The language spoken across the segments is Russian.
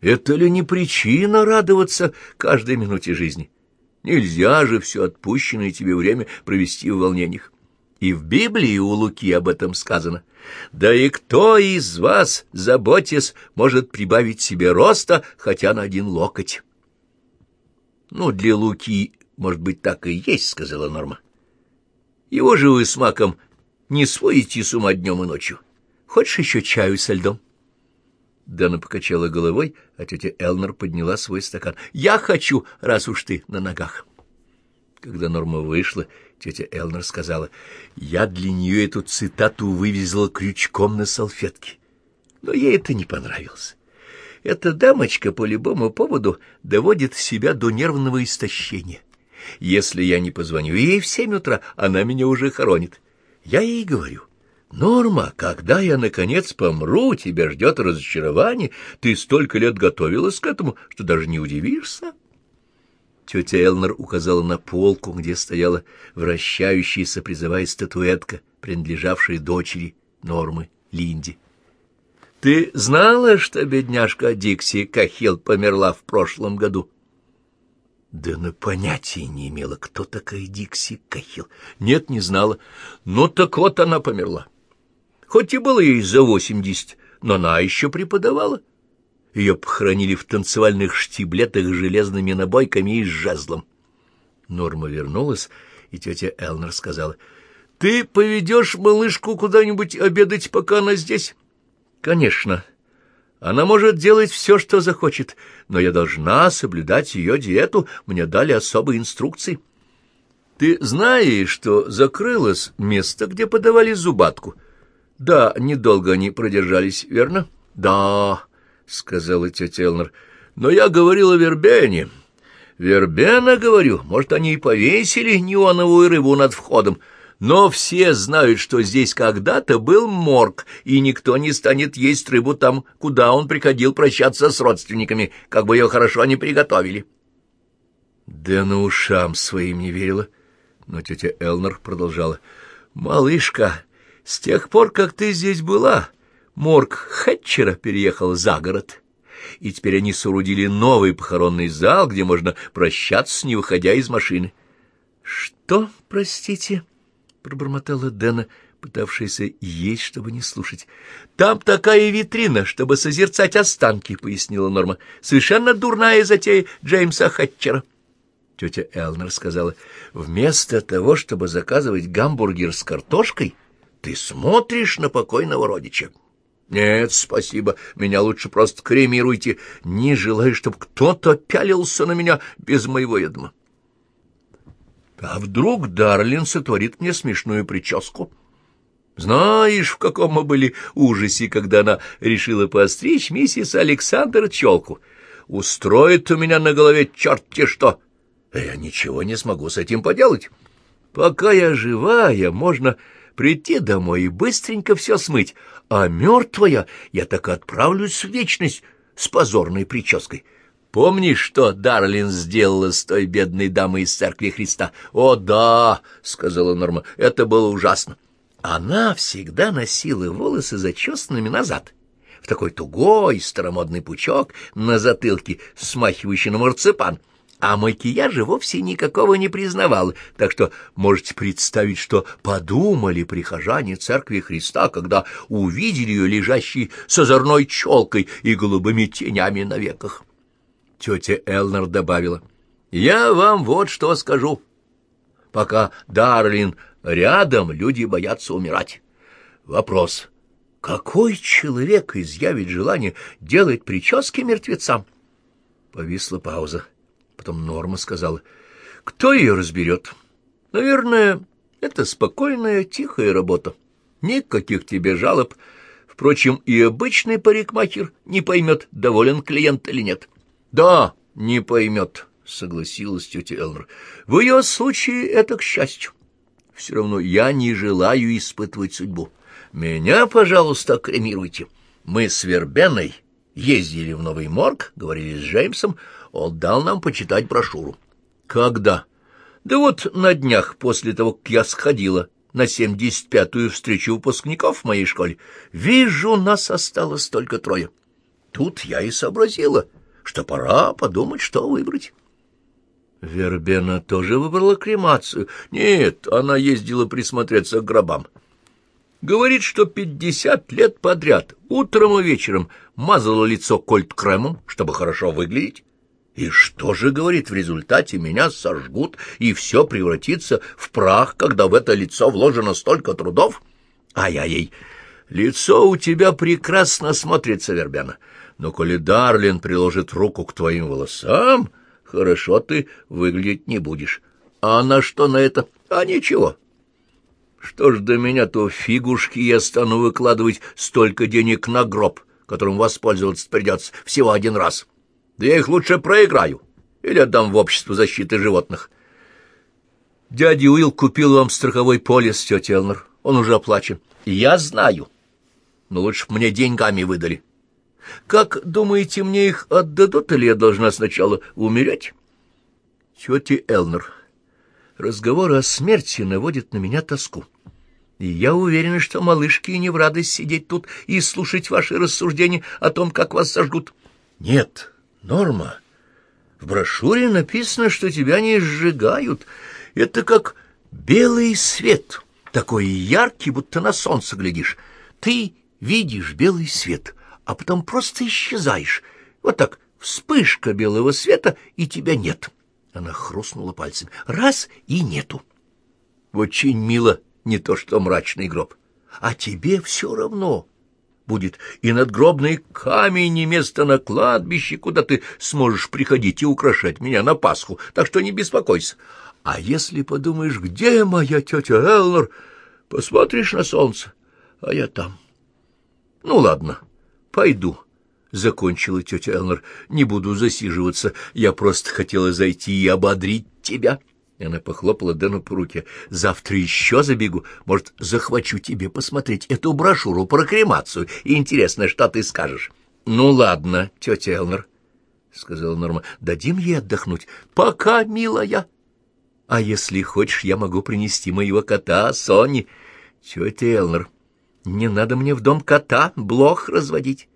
Это ли не причина радоваться каждой минуте жизни? Нельзя же все отпущенное тебе время провести в волнениях. И в Библии у Луки об этом сказано. Да и кто из вас, заботясь, может прибавить себе роста хотя на один локоть? Ну, для Луки, может быть, так и есть, — сказала Норма. Его же вы с маком не сводите с ума днем и ночью. Хочешь еще чаю со льдом? Дана покачала головой, а тетя Элнер подняла свой стакан. «Я хочу, раз уж ты на ногах». Когда Норма вышла, тетя Элнер сказала, «Я для нее эту цитату вывезла крючком на салфетке, но ей это не понравилось. Эта дамочка по любому поводу доводит себя до нервного истощения. Если я не позвоню ей в семь утра, она меня уже хоронит. Я ей говорю, «Норма, когда я, наконец, помру, тебя ждет разочарование. Ты столько лет готовилась к этому, что даже не удивишься». Тетя Элнер указала на полку, где стояла вращающаяся призовая статуэтка, принадлежавшая дочери Нормы Линди. «Ты знала, что бедняжка Дикси Кахил померла в прошлом году?» Да на понятия не имела, кто такая Дикси Кахил. Нет, не знала. Ну так вот она померла. Хоть и было ей за восемьдесят, но она еще преподавала. Ее похоронили в танцевальных штиблетах с железными набойками и с жезлом. Норма вернулась, и тетя Элнер сказала, — Ты поведешь малышку куда-нибудь обедать, пока она здесь? — Конечно. Она может делать все, что захочет, но я должна соблюдать ее диету, мне дали особые инструкции. Ты знаешь, что закрылось место, где подавали зубатку? Да, недолго они продержались, верно? Да. — сказала тетя Элнер. — Но я говорила Вербене. Вербена, говорю, может, они и повесили неоновую рыбу над входом, но все знают, что здесь когда-то был морг, и никто не станет есть рыбу там, куда он приходил прощаться с родственниками, как бы ее хорошо не приготовили. Да на ушам своим не верила, но тетя Элнер продолжала. — Малышка, с тех пор, как ты здесь была... Морг Хэтчера переехал за город, и теперь они соорудили новый похоронный зал, где можно прощаться, не выходя из машины. — Что, простите? — пробормотала Дэна, пытавшаяся есть, чтобы не слушать. — Там такая витрина, чтобы созерцать останки, — пояснила Норма. — Совершенно дурная затея Джеймса Хэтчера. Тетя Элнер сказала, — вместо того, чтобы заказывать гамбургер с картошкой, ты смотришь на покойного родича. Нет, спасибо, меня лучше просто кремируйте. Не желаю, чтобы кто-то пялился на меня без моего ведома. А вдруг Дарлин сотворит мне смешную прическу? Знаешь, в каком мы были ужасе, когда она решила постричь миссис Александр челку. Устроит у меня на голове черт-те что. Я ничего не смогу с этим поделать. Пока я живая, можно прийти домой и быстренько все смыть, а мертвая я так отправлюсь в вечность с позорной прической. Помнишь, что Дарлин сделала с той бедной дамой из церкви Христа? — О, да, — сказала Норма, — это было ужасно. Она всегда носила волосы зачесанными назад, в такой тугой старомодный пучок на затылке, смахивающий на марципан — а макияжа вовсе никакого не признавал, так что можете представить, что подумали прихожане Церкви Христа, когда увидели ее лежащей с озорной челкой и голубыми тенями на веках. Тетя Элнер добавила, «Я вам вот что скажу. Пока Дарлин рядом, люди боятся умирать. Вопрос, какой человек изъявит желание делать прически мертвецам?» Повисла пауза. Потом Норма сказала, «Кто ее разберет? Наверное, это спокойная, тихая работа. Никаких тебе жалоб. Впрочем, и обычный парикмахер не поймет, доволен клиент или нет». «Да, не поймет», — согласилась тетя Элнер. «В ее случае это к счастью. Все равно я не желаю испытывать судьбу. Меня, пожалуйста, кремируйте. Мы с Вербеной ездили в Новый Морг, говорили с Джеймсом, он дал нам почитать брошюру. Когда? Да вот на днях после того, как я сходила на семьдесят пятую встречу выпускников в моей школе. Вижу, нас осталось только трое. Тут я и сообразила, что пора подумать, что выбрать. Вербена тоже выбрала кремацию. Нет, она ездила присмотреться к гробам. Говорит, что пятьдесят лет подряд, утром и вечером, мазала лицо кольт-кремом, чтобы хорошо выглядеть. И что же, говорит, в результате меня сожгут, и все превратится в прах, когда в это лицо вложено столько трудов? Ай-яй-яй, лицо у тебя прекрасно смотрится, Вербена, но коли Дарлин приложит руку к твоим волосам, хорошо ты выглядеть не будешь. А на что на это? А ничего. Что ж до меня, то фигушки я стану выкладывать столько денег на гроб, которым воспользоваться придется всего один раз». Да я их лучше проиграю или отдам в общество защиты животных. Дядя Уилл купил вам страховой полис, тетя Элнер. Он уже оплачен. Я знаю. Но лучше мне деньгами выдали. Как думаете, мне их отдадут, или я должна сначала умереть? Тетя Элнер, разговоры о смерти наводят на меня тоску. И я уверена, что малышки не в радость сидеть тут и слушать ваши рассуждения о том, как вас сожгут. Нет, Норма, в брошюре написано, что тебя не сжигают. Это как белый свет, такой яркий, будто на солнце глядишь. Ты видишь белый свет, а потом просто исчезаешь. Вот так, вспышка белого света, и тебя нет. Она хрустнула пальцами. Раз — и нету. Очень мило, не то что мрачный гроб. А тебе все равно будет и надгробный камень, и место на кладбище, куда ты сможешь приходить и украшать меня на Пасху, так что не беспокойся. А если подумаешь, где моя тетя Элнер, посмотришь на солнце, а я там. Ну, ладно, пойду. — закончила тетя Элнер. — Не буду засиживаться. Я просто хотела зайти и ободрить тебя. — и она похлопала Дэну по руке. «Завтра еще забегу. Может, захвачу тебе посмотреть эту брошюру про кремацию. И интересно, что ты скажешь?» «Ну, ладно, тетя Элнер», — сказала Норма. «Дадим ей отдохнуть. Пока, милая. А если хочешь, я могу принести моего кота Сони. Тетя Элнер, не надо мне в дом кота блох разводить».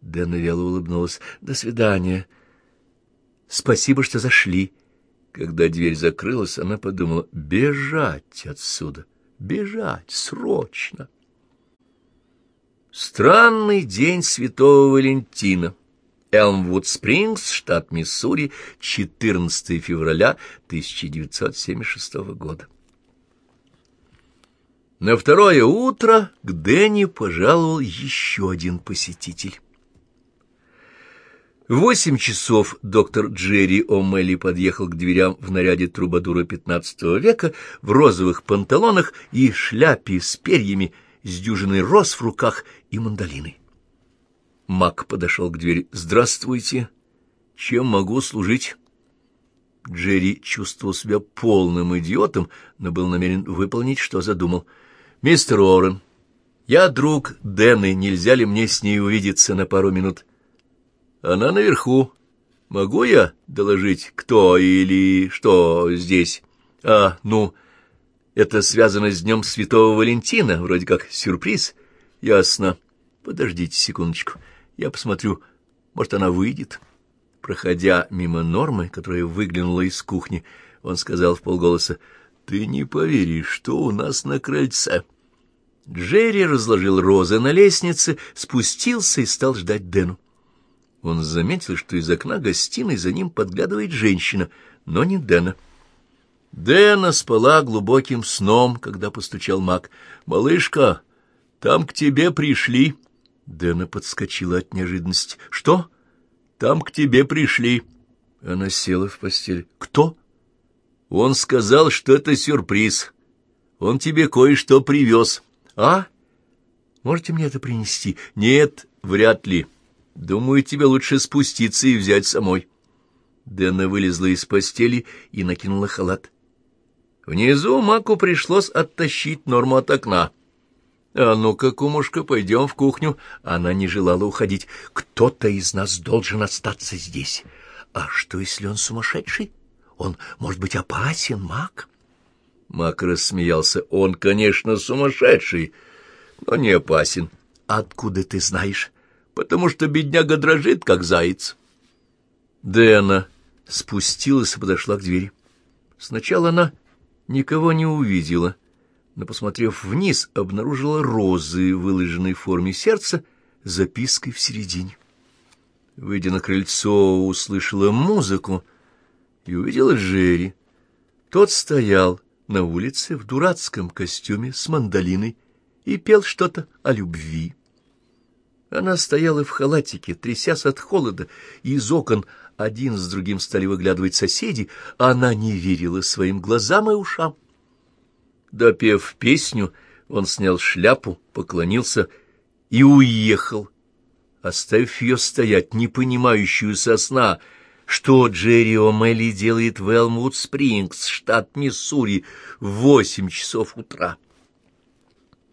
Дэна вяло улыбнулась. «До свидания. Спасибо, что зашли». Когда дверь закрылась, она подумала, бежать отсюда, бежать срочно. Странный день Святого Валентина. Элмвуд-Спрингс, штат Миссури, 14 февраля 1976 года. На второе утро к Дэнни пожаловал еще один посетитель. Восемь часов доктор Джерри О'Мелли подъехал к дверям в наряде трубадура XV века в розовых панталонах и шляпе с перьями, с дюжиной роз в руках и мандолиной. Мак подошел к двери. «Здравствуйте. Чем могу служить?» Джерри чувствовал себя полным идиотом, но был намерен выполнить, что задумал. «Мистер Уоррен, я друг Дэны, нельзя ли мне с ней увидеться на пару минут?» Она наверху. Могу я доложить, кто или что здесь? А, ну, это связано с Днем Святого Валентина, вроде как сюрприз. Ясно. Подождите секундочку. Я посмотрю, может, она выйдет. Проходя мимо Нормы, которая выглянула из кухни, он сказал в полголоса, «Ты не поверишь, что у нас на крыльце». Джерри разложил розы на лестнице, спустился и стал ждать Дэну. Он заметил, что из окна гостиной за ним подглядывает женщина, но не Дэна. Дэна спала глубоким сном, когда постучал маг. «Малышка, там к тебе пришли». Дэна подскочила от неожиданности. «Что? Там к тебе пришли». Она села в постель. «Кто?» «Он сказал, что это сюрприз. Он тебе кое-что привез». «А? Можете мне это принести?» «Нет, вряд ли». Думаю, тебе лучше спуститься и взять самой. Дэна вылезла из постели и накинула халат. Внизу Маку пришлось оттащить Норму от окна. «А ну-ка, кумушка, пойдем в кухню». Она не желала уходить. «Кто-то из нас должен остаться здесь. А что, если он сумасшедший? Он может быть опасен, Мак?» Мак рассмеялся. «Он, конечно, сумасшедший, но не опасен». «Откуда ты знаешь?» Потому что бедняга дрожит, как заяц. Дэна спустилась и подошла к двери. Сначала она никого не увидела, но, посмотрев вниз, обнаружила розы, выложенные в форме сердца, запиской в середине. Выйдя на крыльцо, услышала музыку и увидела Джерри. Тот стоял на улице в дурацком костюме с мандолиной и пел что-то о любви. Она стояла в халатике, трясясь от холода, и из окон один с другим стали выглядывать соседи, а она не верила своим глазам и ушам. Допев песню, он снял шляпу, поклонился и уехал, оставив ее стоять, не понимающую со сна, что Джерри О'Мелли делает в Элмвуд-Спрингс, штат Миссури, в восемь часов утра.